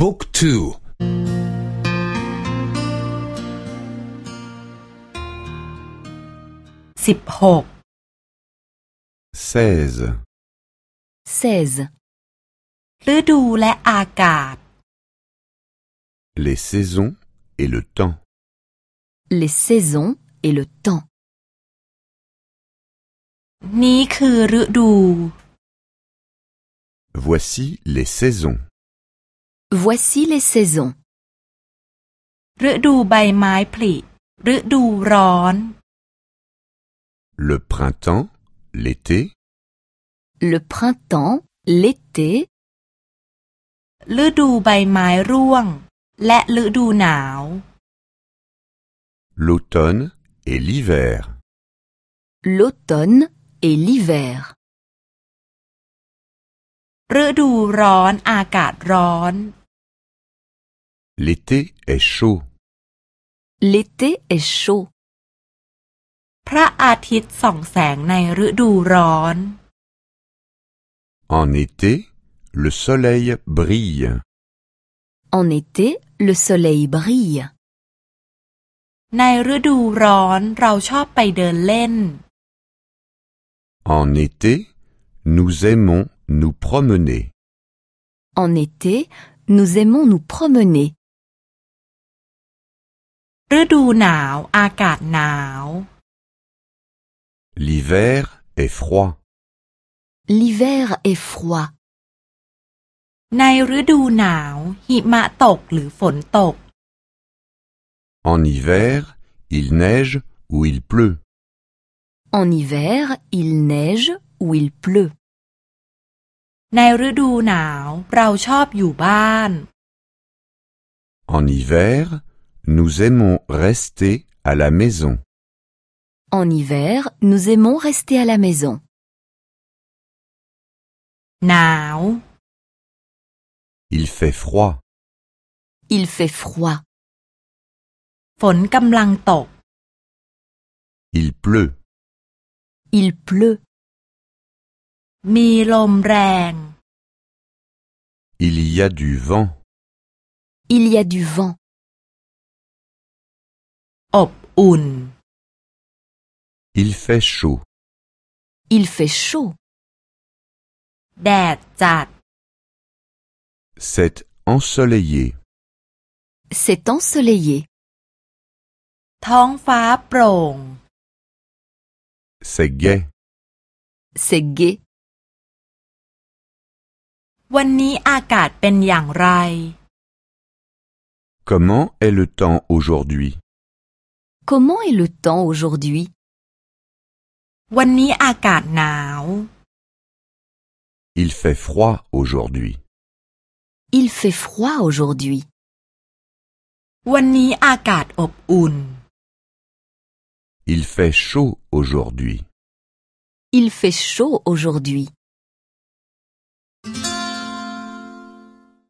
บุ๊กทู สิบหก seize, 16. ฤดูและอากาศ les saisons et le temps. Les saisons et le temps. นี้คือฤดู Voici les saisons. Voici les saisons. ฤดูใบไม้ผลิฤดูร้อน Le printemps, l'été, Le printemps, l'été, ฤดูใบไม้ร่วง และฤดูหนาว l'automne et l'hiver. l'automne et l'hiver. ฤดูร้อนอากาศร้อน L'été est chaud. L'été est chaud. พระอาทิตย์ส่องแสงในฤดูร้อน En été, le soleil brille. En été, le soleil brille. ในฤดูร้อนเราชอบไปเดินเล่น En été, nous aimons nous promener. En été, nous aimons nous promener. ฤดูหนาวอากาศหนาว L'hiver est froid. L'hiver est froid. ในฤดูหนาว หิมะตกหรือฝนตก En hiver, il neige ou il pleut. En hiver, il neige ou il pleut. ในฤดูหนาวเราชอบอยู่บ้าน En hiver, nous aimons rester à la maison. En hiver, nous aimons rester à la maison. Now. Il fait froid. Il fait froid. Il pleut. Il pleut. Il y a du vent. Il y a du vent. Un. Il fait chaud. Il fait chaud. C'est ensoleillé. C'est ensoleillé. C'est gai. C'est gai. Comment est le temps aujourd'hui? Comment est le temps aujourd'hui? Il fait froid aujourd'hui. Il fait froid aujourd'hui. Il fait chaud aujourd'hui. Il fait chaud aujourd'hui.